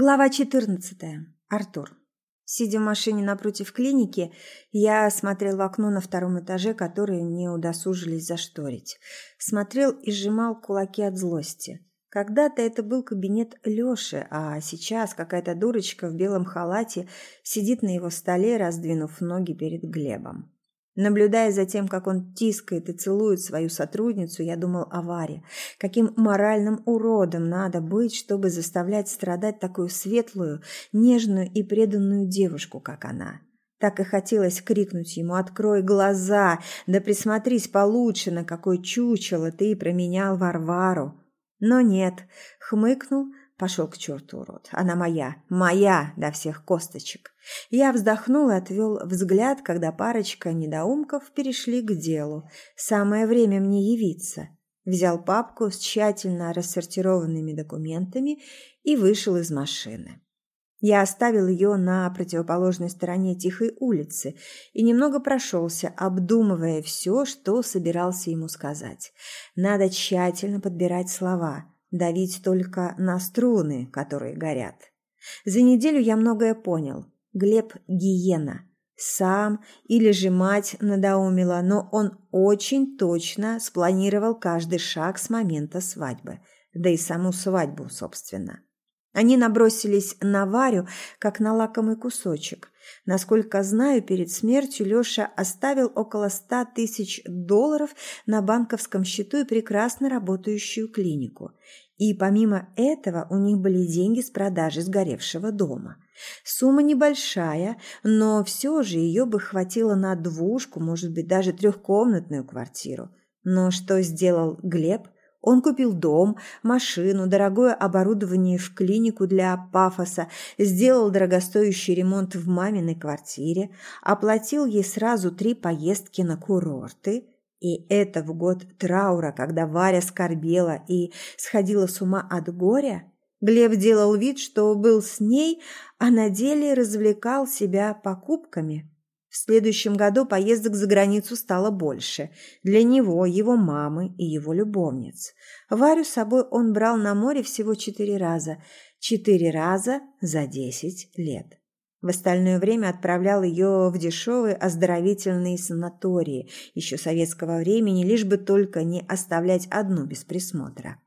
Глава 14. Артур. Сидя в машине напротив клиники, я смотрел в окно на втором этаже, которое не удосужились зашторить. Смотрел и сжимал кулаки от злости. Когда-то это был кабинет Лёши, а сейчас какая-то дурочка в белом халате сидит на его столе, раздвинув ноги перед Глебом. Наблюдая за тем, как он тискает и целует свою сотрудницу, я думал о Варе. Каким моральным уродом надо быть, чтобы заставлять страдать такую светлую, нежную и преданную девушку, как она. Так и хотелось крикнуть ему «Открой глаза! Да присмотрись получше, на какой чучело ты променял Варвару!» Но нет, хмыкнул, Пошел к черту, урод. Она моя. Моя до всех косточек. Я вздохнул и отвел взгляд, когда парочка недоумков перешли к делу. Самое время мне явиться. Взял папку с тщательно рассортированными документами и вышел из машины. Я оставил ее на противоположной стороне тихой улицы и немного прошелся, обдумывая все, что собирался ему сказать. Надо тщательно подбирать слова – давить только на струны, которые горят. За неделю я многое понял. Глеб – гиена. Сам или же мать надоумила, но он очень точно спланировал каждый шаг с момента свадьбы. Да и саму свадьбу, собственно. Они набросились на Варю, как на лакомый кусочек. Насколько знаю, перед смертью Леша оставил около ста тысяч долларов на банковском счету и прекрасно работающую клинику. И помимо этого у них были деньги с продажи сгоревшего дома. Сумма небольшая, но все же ее бы хватило на двушку, может быть, даже трехкомнатную квартиру. Но что сделал Глеб? Он купил дом, машину, дорогое оборудование в клинику для пафоса, сделал дорогостоящий ремонт в маминой квартире, оплатил ей сразу три поездки на курорты. И это в год траура, когда Варя скорбела и сходила с ума от горя. Глеб делал вид, что был с ней, а на деле развлекал себя покупками. В следующем году поездок за границу стало больше. Для него, его мамы и его любовниц. Варю с собой он брал на море всего четыре раза. Четыре раза за десять лет. В остальное время отправлял ее в дешевые оздоровительные санатории еще советского времени, лишь бы только не оставлять одну без присмотра.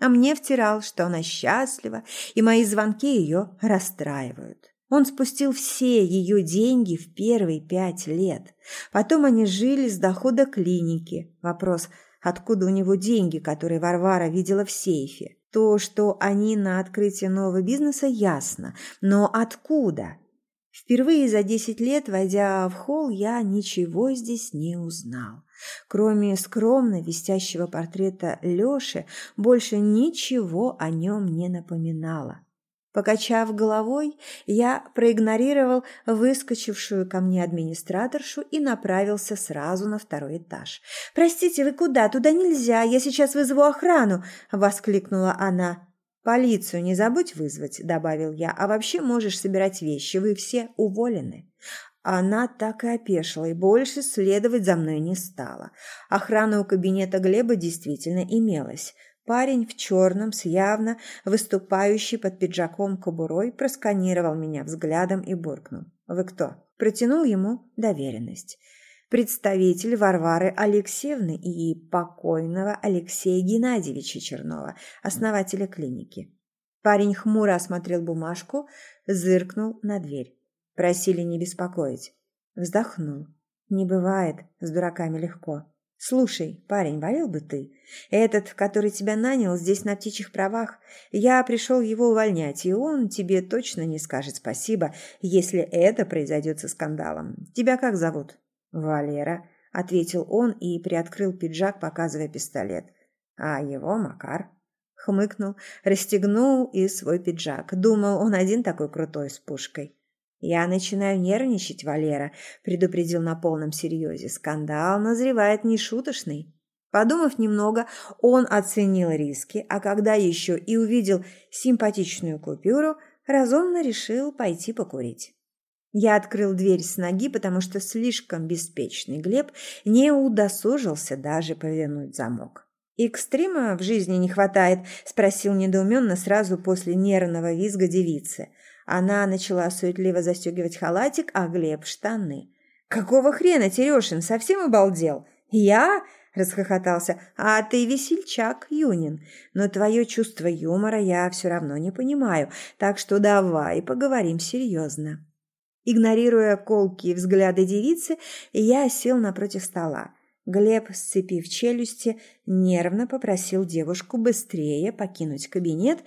А мне втирал, что она счастлива, и мои звонки ее расстраивают. Он спустил все ее деньги в первые пять лет. Потом они жили с дохода клиники. Вопрос, откуда у него деньги, которые Варвара видела в сейфе? То, что они на открытие нового бизнеса, ясно. Но откуда? Впервые за десять лет, войдя в холл, я ничего здесь не узнал. Кроме скромно висящего портрета Лёши, больше ничего о нем не напоминало. Покачав головой, я проигнорировал выскочившую ко мне администраторшу и направился сразу на второй этаж. «Простите, вы куда? Туда нельзя, я сейчас вызову охрану!» – воскликнула она. «Полицию не забудь вызвать», – добавил я, – «а вообще можешь собирать вещи, вы все уволены». Она так и опешила и больше следовать за мной не стала. Охрана у кабинета Глеба действительно имелась – Парень в черном с явно выступающей под пиджаком кобурой просканировал меня взглядом и буркнул. «Вы кто?» Протянул ему доверенность. Представитель Варвары Алексеевны и покойного Алексея Геннадьевича Чернова, основателя клиники. Парень хмуро осмотрел бумажку, зыркнул на дверь. Просили не беспокоить. Вздохнул. Не бывает с дураками легко. «Слушай, парень, болел бы ты? Этот, который тебя нанял, здесь на птичьих правах. Я пришел его увольнять, и он тебе точно не скажет спасибо, если это произойдет со скандалом. Тебя как зовут?» «Валера», — ответил он и приоткрыл пиджак, показывая пистолет. «А его Макар». Хмыкнул, расстегнул и свой пиджак. Думал, он один такой крутой с пушкой. «Я начинаю нервничать, Валера», – предупредил на полном серьезе. «Скандал назревает нешуточный». Подумав немного, он оценил риски, а когда еще и увидел симпатичную купюру, разумно решил пойти покурить. Я открыл дверь с ноги, потому что слишком беспечный Глеб не удосужился даже повернуть замок. «Экстрима в жизни не хватает?» – спросил недоуменно сразу после нервного визга девицы. Она начала суетливо застегивать халатик, а Глеб – штаны. «Какого хрена, Терешин, совсем обалдел? Я?» – расхохотался. «А ты весельчак, Юнин. Но твое чувство юмора я все равно не понимаю, так что давай поговорим серьезно». Игнорируя колкие взгляды девицы, я сел напротив стола. Глеб, сцепив челюсти, нервно попросил девушку быстрее покинуть кабинет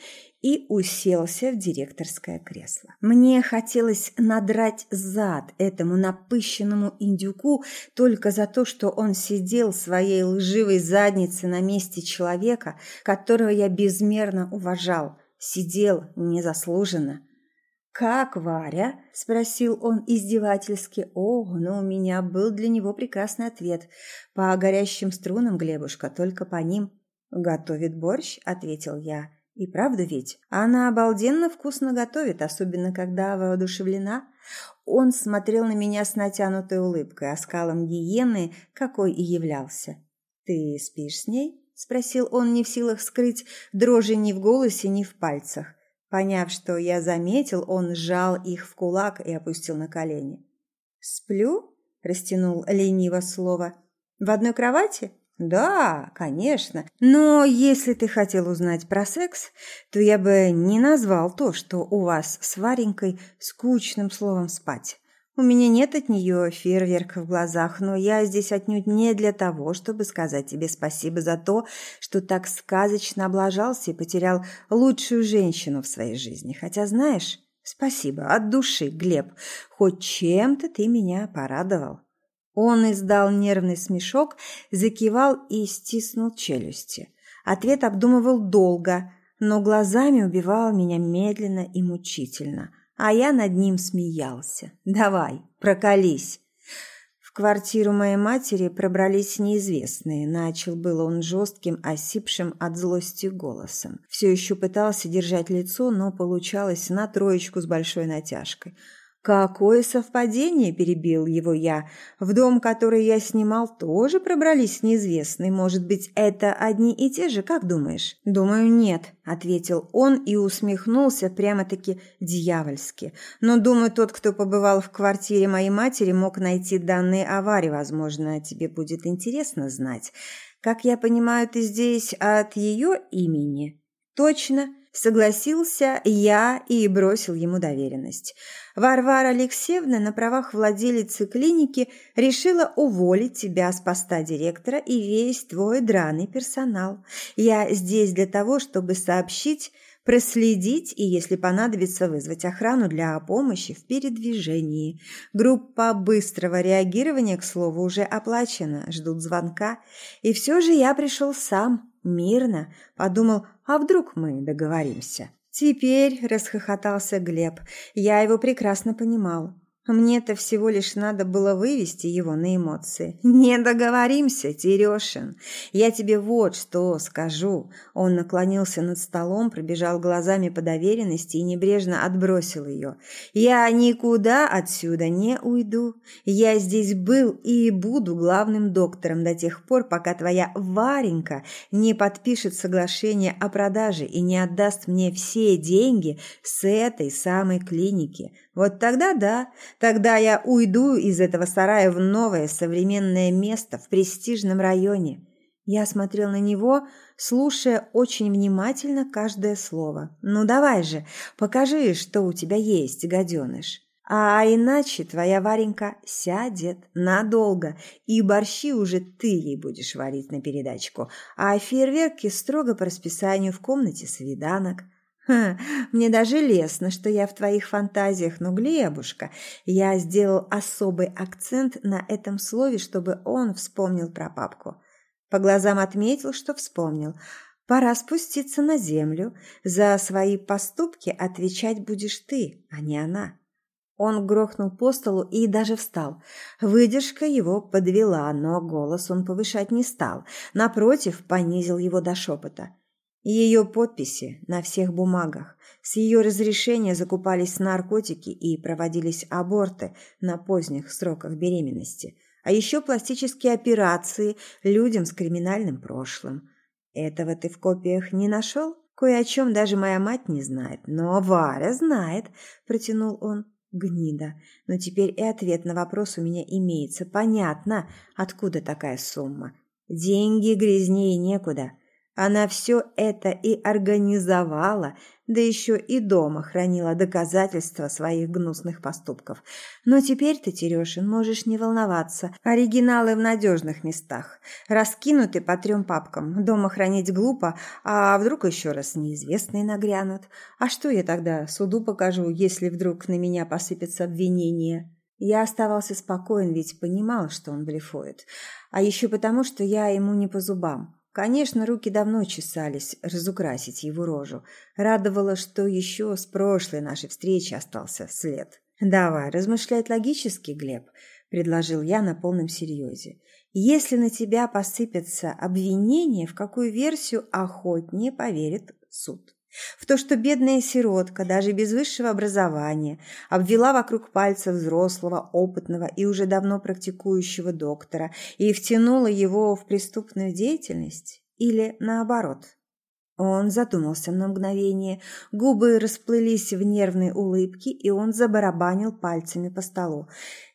и уселся в директорское кресло. Мне хотелось надрать зад этому напыщенному индюку только за то, что он сидел своей лживой задницей на месте человека, которого я безмерно уважал. Сидел незаслуженно. «Как Варя?» – спросил он издевательски. «О, но у меня был для него прекрасный ответ. По горящим струнам, Глебушка, только по ним». «Готовит борщ?» – ответил я. «И правда ведь? Она обалденно вкусно готовит, особенно когда воодушевлена». Он смотрел на меня с натянутой улыбкой, оскалом гиены, какой и являлся. «Ты спишь с ней?» – спросил он, не в силах скрыть дрожи ни в голосе, ни в пальцах. Поняв, что я заметил, он сжал их в кулак и опустил на колени. «Сплю?» – растянул лениво слово. «В одной кровати?» «Да, конечно. Но если ты хотел узнать про секс, то я бы не назвал то, что у вас с Варенькой скучным словом «спать». У меня нет от нее фейерверка в глазах, но я здесь отнюдь не для того, чтобы сказать тебе спасибо за то, что так сказочно облажался и потерял лучшую женщину в своей жизни. Хотя, знаешь, спасибо от души, Глеб, хоть чем-то ты меня порадовал. Он издал нервный смешок, закивал и стиснул челюсти. Ответ обдумывал долго, но глазами убивал меня медленно и мучительно – а я над ним смеялся. «Давай, прокались!» В квартиру моей матери пробрались неизвестные. Начал был он жестким, осипшим от злости голосом. Все еще пытался держать лицо, но получалось на троечку с большой натяжкой – «Какое совпадение!» – перебил его я. «В дом, который я снимал, тоже пробрались неизвестные. Может быть, это одни и те же, как думаешь?» «Думаю, нет», – ответил он и усмехнулся прямо-таки дьявольски. «Но, думаю, тот, кто побывал в квартире моей матери, мог найти данные аварии. Возможно, тебе будет интересно знать. Как я понимаю, ты здесь от ее имени?» «Точно», Согласился я и бросил ему доверенность. Варвара Алексеевна на правах владелицы клиники решила уволить тебя с поста директора и весь твой драный персонал. Я здесь для того, чтобы сообщить, проследить и, если понадобится, вызвать охрану для помощи в передвижении. Группа быстрого реагирования, к слову, уже оплачена, ждут звонка. И все же я пришел сам, мирно, подумал, а вдруг мы договоримся? Теперь расхохотался Глеб. Я его прекрасно понимал. Мне-то всего лишь надо было вывести его на эмоции. «Не договоримся, Терешин. Я тебе вот что скажу». Он наклонился над столом, пробежал глазами по доверенности и небрежно отбросил ее. «Я никуда отсюда не уйду. Я здесь был и буду главным доктором до тех пор, пока твоя Варенька не подпишет соглашение о продаже и не отдаст мне все деньги с этой самой клиники. Вот тогда да, тогда я уйду из этого сарая в новое современное место в престижном районе. Я смотрел на него, слушая очень внимательно каждое слово. «Ну давай же, покажи, что у тебя есть, гаденыш». А иначе твоя Варенька сядет надолго, и борщи уже ты ей будешь варить на передачку, а фейерверки строго по расписанию в комнате свиданок. Ха, мне даже лестно, что я в твоих фантазиях, но, Глебушка, я сделал особый акцент на этом слове, чтобы он вспомнил про папку. По глазам отметил, что вспомнил. Пора спуститься на землю. За свои поступки отвечать будешь ты, а не она. Он грохнул по столу и даже встал. Выдержка его подвела, но голос он повышать не стал. Напротив, понизил его до шепота. Ее подписи на всех бумагах. С ее разрешения закупались наркотики и проводились аборты на поздних сроках беременности. А еще пластические операции людям с криминальным прошлым. Этого ты в копиях не нашел? Кое о чем даже моя мать не знает. Но Варя знает, протянул он. Гнида. Но теперь и ответ на вопрос у меня имеется. Понятно, откуда такая сумма. Деньги грязнее некуда. Она все это и организовала, да еще и дома хранила доказательства своих гнусных поступков. Но теперь ты, Терешин, можешь не волноваться. Оригиналы в надежных местах. Раскинуты по трем папкам. Дома хранить глупо, а вдруг еще раз неизвестные нагрянут. А что я тогда суду покажу, если вдруг на меня посыпется обвинение? Я оставался спокоен, ведь понимал, что он блефует. А еще потому, что я ему не по зубам. Конечно, руки давно чесались разукрасить его рожу. Радовало, что еще с прошлой нашей встречи остался след. «Давай, размышлять логически, Глеб», – предложил я на полном серьезе. «Если на тебя посыпятся обвинения, в какую версию охотнее поверит суд?» В то, что бедная сиротка, даже без высшего образования, обвела вокруг пальца взрослого, опытного и уже давно практикующего доктора и втянула его в преступную деятельность? Или наоборот? Он задумался на мгновение, губы расплылись в нервной улыбке, и он забарабанил пальцами по столу.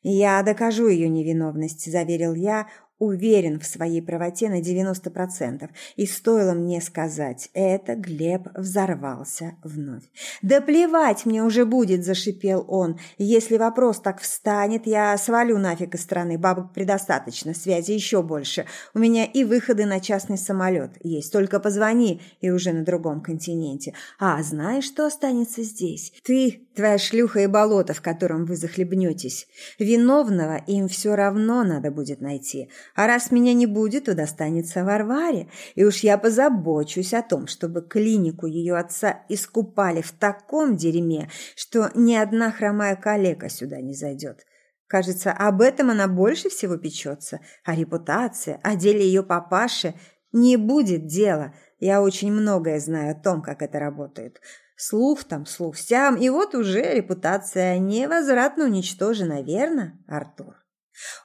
«Я докажу ее невиновность», – заверил я, уверен в своей правоте на 90%, и стоило мне сказать это, Глеб взорвался вновь. «Да плевать мне уже будет!» – зашипел он. «Если вопрос так встанет, я свалю нафиг из страны, бабок предостаточно, связи еще больше. У меня и выходы на частный самолет есть, только позвони, и уже на другом континенте. А знаешь, что останется здесь? Ты, твоя шлюха и болото, в котором вы захлебнетесь. Виновного им все равно надо будет найти». А раз меня не будет, то достанется Варваре, и уж я позабочусь о том, чтобы клинику ее отца искупали в таком дерьме, что ни одна хромая калека сюда не зайдет. Кажется, об этом она больше всего печется, о репутации, о деле ее папаши. Не будет дела. Я очень многое знаю о том, как это работает. Слух там, слух сям, и вот уже репутация невозвратно уничтожена, верно, Артур?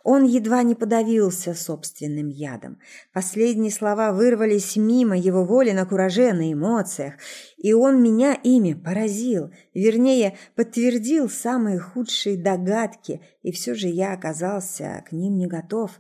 Он едва не подавился собственным ядом. Последние слова вырвались мимо его воли на кураже, на эмоциях, и он меня ими поразил, вернее, подтвердил самые худшие догадки, и все же я оказался к ним не готов.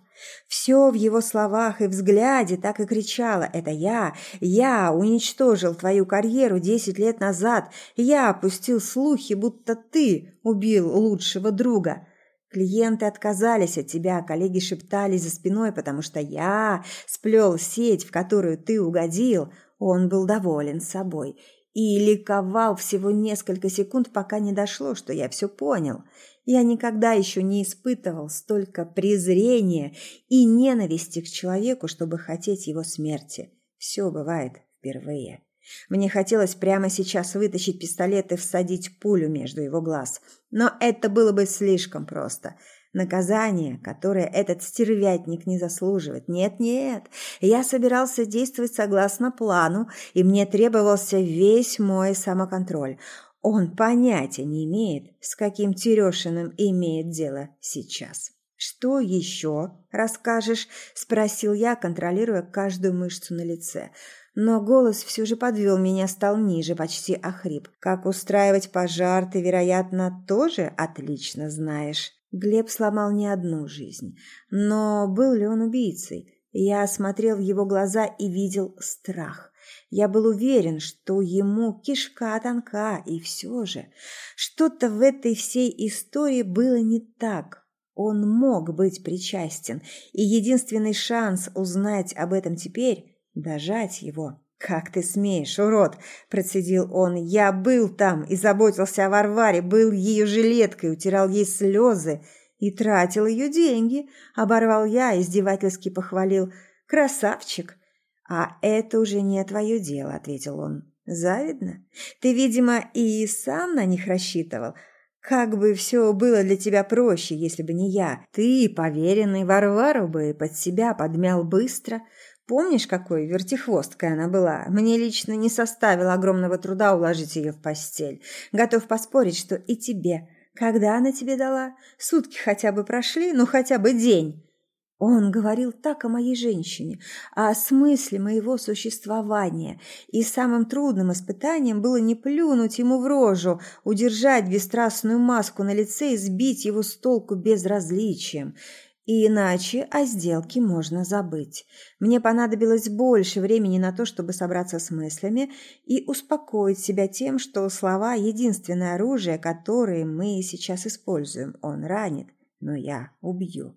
Все в его словах и взгляде так и кричало «Это я! Я уничтожил твою карьеру десять лет назад! Я опустил слухи, будто ты убил лучшего друга!» Клиенты отказались от тебя, коллеги шептались за спиной, потому что я сплел сеть, в которую ты угодил. Он был доволен собой и ликовал всего несколько секунд, пока не дошло, что я все понял. Я никогда еще не испытывал столько презрения и ненависти к человеку, чтобы хотеть его смерти. Все бывает впервые. Мне хотелось прямо сейчас вытащить пистолет и всадить пулю между его глаз. Но это было бы слишком просто. Наказание, которое этот стервятник не заслуживает. Нет-нет, я собирался действовать согласно плану, и мне требовался весь мой самоконтроль. Он понятия не имеет, с каким Терешиным имеет дело сейчас. «Что еще расскажешь?» – спросил я, контролируя каждую мышцу на лице – но голос все же подвел меня, стал ниже, почти охрип. Как устраивать пожар, ты, вероятно, тоже отлично знаешь. Глеб сломал не одну жизнь. Но был ли он убийцей? Я смотрел в его глаза и видел страх. Я был уверен, что ему кишка тонка, и все же что-то в этой всей истории было не так. Он мог быть причастен, и единственный шанс узнать об этом теперь Дожать его. «Как ты смеешь, урод!» – процедил он. «Я был там и заботился о Варваре, был ее жилеткой, утирал ей слезы и тратил ее деньги!» – оборвал я, издевательски похвалил. «Красавчик!» «А это уже не твое дело», – ответил он. «Завидно? Ты, видимо, и сам на них рассчитывал. Как бы все было для тебя проще, если бы не я. Ты, поверенный Варвару бы под себя подмял быстро». Помнишь, какой вертихвосткой она была? Мне лично не составило огромного труда уложить ее в постель. Готов поспорить, что и тебе. Когда она тебе дала? Сутки хотя бы прошли, ну хотя бы день. Он говорил так о моей женщине, о смысле моего существования, и самым трудным испытанием было не плюнуть ему в рожу, удержать бесстрастную маску на лице и сбить его с толку безразличием. И иначе о сделке можно забыть. Мне понадобилось больше времени на то, чтобы собраться с мыслями и успокоить себя тем, что слова – единственное оружие, которое мы сейчас используем. Он ранит, но я убью.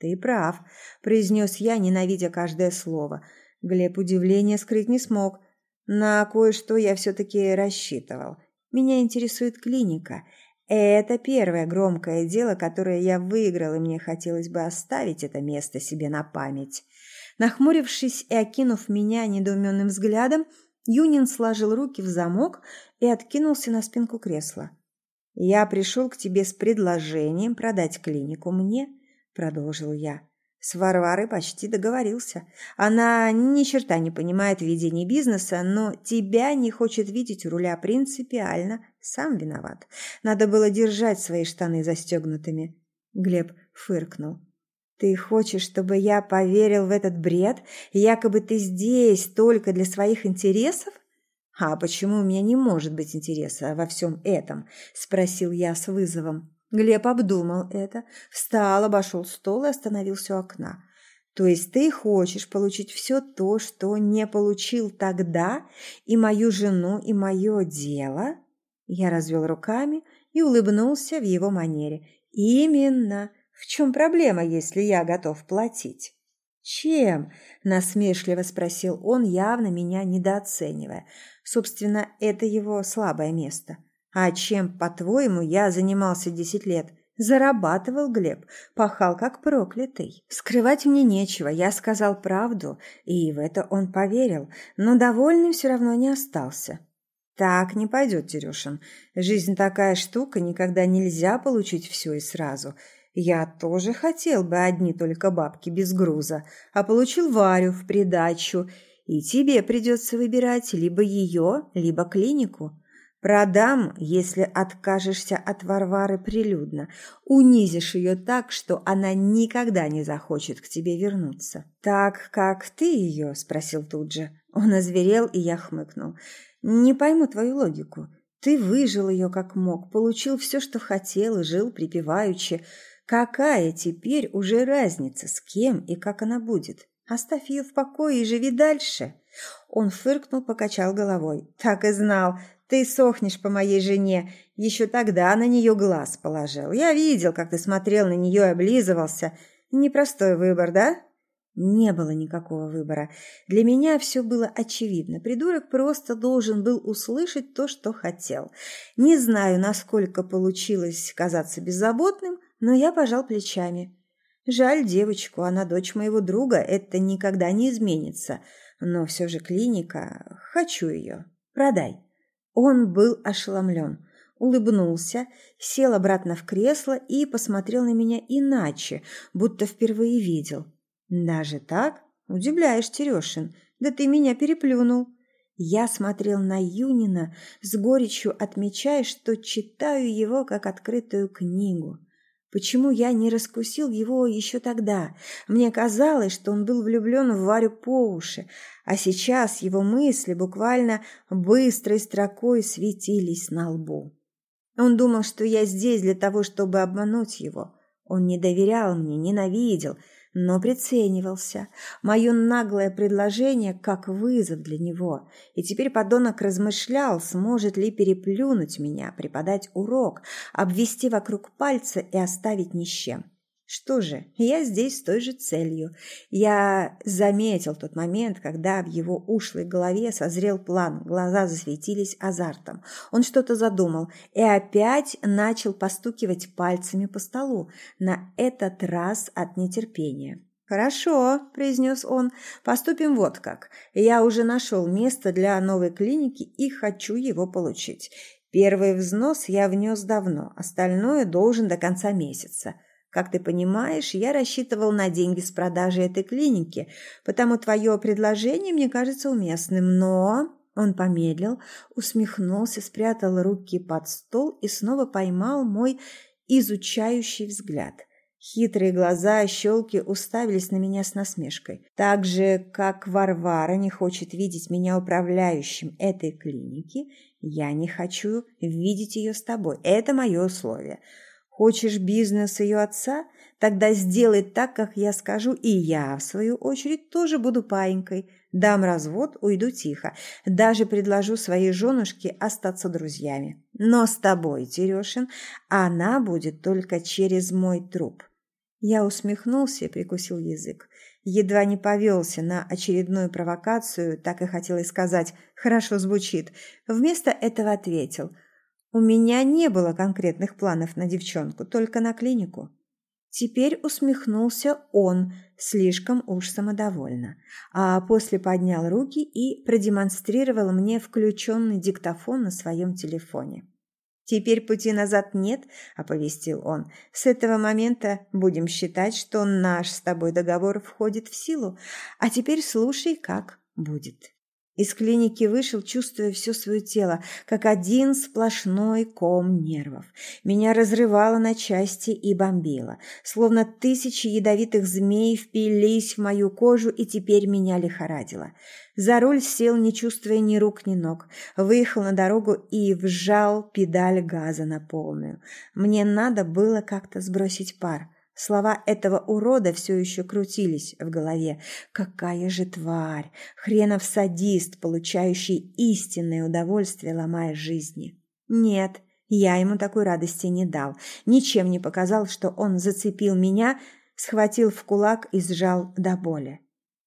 «Ты прав», – произнес я, ненавидя каждое слово. Глеб удивление скрыть не смог. На кое-что я все-таки рассчитывал. Меня интересует клиника. Это первое громкое дело, которое я выиграл, и мне хотелось бы оставить это место себе на память. Нахмурившись и окинув меня недоуменным взглядом, Юнин сложил руки в замок и откинулся на спинку кресла. «Я пришел к тебе с предложением продать клинику мне» продолжил я. С Варварой почти договорился. Она ни черта не понимает в ведении бизнеса, но тебя не хочет видеть у руля принципиально. Сам виноват. Надо было держать свои штаны застегнутыми. Глеб фыркнул. Ты хочешь, чтобы я поверил в этот бред? Якобы ты здесь только для своих интересов? А почему у меня не может быть интереса во всем этом? Спросил я с вызовом. Глеб обдумал это, встал, обошел стол и остановился у окна. То есть ты хочешь получить все то, что не получил тогда, и мою жену, и мое дело? Я развел руками и улыбнулся в его манере. Именно. В чем проблема, если я готов платить? «Чем?» – насмешливо спросил он, явно меня недооценивая. Собственно, это его слабое место – а чем, по-твоему, я занимался десять лет? Зарабатывал Глеб, пахал как проклятый. Скрывать мне нечего, я сказал правду, и в это он поверил, но довольным все равно не остался. Так не пойдет, Терюшин. Жизнь такая штука, никогда нельзя получить все и сразу. Я тоже хотел бы одни только бабки без груза, а получил Варю в придачу, и тебе придется выбирать либо ее, либо клинику. Продам, если откажешься от Варвары прилюдно, унизишь ее так, что она никогда не захочет к тебе вернуться. Так, как ты ее?» – спросил тут же. Он озверел, и я хмыкнул. «Не пойму твою логику. Ты выжил ее как мог, получил все, что хотел, и жил припеваючи. Какая теперь уже разница, с кем и как она будет? Оставь ее в покое и живи дальше». Он фыркнул, покачал головой. «Так и знал. Ты сохнешь по моей жене. Еще тогда на нее глаз положил. Я видел, как ты смотрел на нее и облизывался. Непростой выбор, да? Не было никакого выбора. Для меня все было очевидно. Придурок просто должен был услышать то, что хотел. Не знаю, насколько получилось казаться беззаботным, но я пожал плечами. Жаль девочку, она дочь моего друга, это никогда не изменится. Но все же клиника, хочу ее. Продай. Он был ошеломлен, улыбнулся, сел обратно в кресло и посмотрел на меня иначе, будто впервые видел. «Даже так? Удивляешь, Терешин, да ты меня переплюнул». Я смотрел на Юнина с горечью, отмечая, что читаю его как открытую книгу. Почему я не раскусил его еще тогда? Мне казалось, что он был влюблен в Варю по уши, а сейчас его мысли буквально быстрой строкой светились на лбу. Он думал, что я здесь для того, чтобы обмануть его. Он не доверял мне, ненавидел, но приценивался. Мое наглое предложение как вызов для него. И теперь подонок размышлял, сможет ли переплюнуть меня, преподать урок, обвести вокруг пальца и оставить ни с чем. Что же, я здесь с той же целью. Я заметил тот момент, когда в его ушлой голове созрел план, глаза засветились азартом. Он что-то задумал и опять начал постукивать пальцами по столу, на этот раз от нетерпения. «Хорошо», – произнес он, – «поступим вот как. Я уже нашел место для новой клиники и хочу его получить. Первый взнос я внес давно, остальное должен до конца месяца». Как ты понимаешь, я рассчитывал на деньги с продажи этой клиники, потому твое предложение мне кажется уместным, но...» Он помедлил, усмехнулся, спрятал руки под стол и снова поймал мой изучающий взгляд. Хитрые глаза, щелки уставились на меня с насмешкой. Так же, как Варвара не хочет видеть меня управляющим этой клиники, я не хочу видеть ее с тобой. Это мое условие. Хочешь бизнес ее отца? Тогда сделай так, как я скажу, и я, в свою очередь, тоже буду паинькой. Дам развод, уйду тихо. Даже предложу своей женушке остаться друзьями. Но с тобой, Терешин, она будет только через мой труп. Я усмехнулся и прикусил язык. Едва не повелся на очередную провокацию, так и хотел сказать «хорошо звучит». Вместо этого ответил «У меня не было конкретных планов на девчонку, только на клинику». Теперь усмехнулся он, слишком уж самодовольно, а после поднял руки и продемонстрировал мне включенный диктофон на своем телефоне. «Теперь пути назад нет», – оповестил он. «С этого момента будем считать, что наш с тобой договор входит в силу. А теперь слушай, как будет». Из клиники вышел, чувствуя все свое тело, как один сплошной ком нервов. Меня разрывало на части и бомбило, словно тысячи ядовитых змей впились в мою кожу и теперь меня лихорадило. За руль сел, не чувствуя ни рук, ни ног, выехал на дорогу и вжал педаль газа на полную. Мне надо было как-то сбросить пар. Слова этого урода все еще крутились в голове. Какая же тварь! Хренов садист, получающий истинное удовольствие, ломая жизни. Нет, я ему такой радости не дал. Ничем не показал, что он зацепил меня, схватил в кулак и сжал до боли.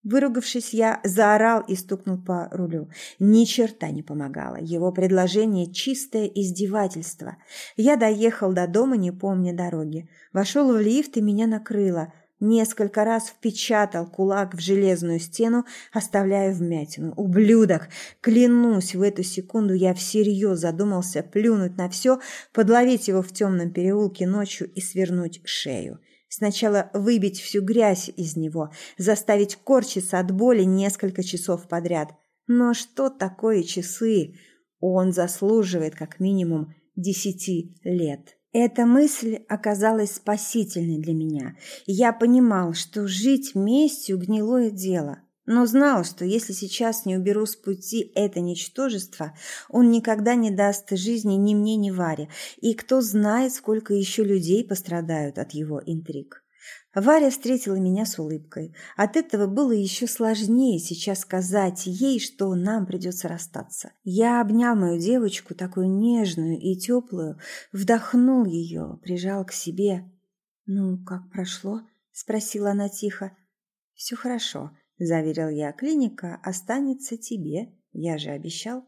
Выругавшись, я заорал и стукнул по рулю. Ни черта не помогало. Его предложение – чистое издевательство. Я доехал до дома, не помня дороги. Вошел в лифт и меня накрыло. Несколько раз впечатал кулак в железную стену, оставляя вмятину. Ублюдок! Клянусь, в эту секунду я всерьез задумался плюнуть на все, подловить его в темном переулке ночью и свернуть шею. Сначала выбить всю грязь из него, заставить корчиться от боли несколько часов подряд. Но что такое часы? Он заслуживает как минимум десяти лет. Эта мысль оказалась спасительной для меня. Я понимал, что жить местью – гнилое дело но знал, что если сейчас не уберу с пути это ничтожество, он никогда не даст жизни ни мне, ни Варе, и кто знает, сколько еще людей пострадают от его интриг. Варя встретила меня с улыбкой. От этого было еще сложнее сейчас сказать ей, что нам придется расстаться. Я обнял мою девочку, такую нежную и теплую, вдохнул ее, прижал к себе. «Ну, как прошло?» – спросила она тихо. «Все хорошо», – заверил я. «Клиника останется тебе, я же обещал».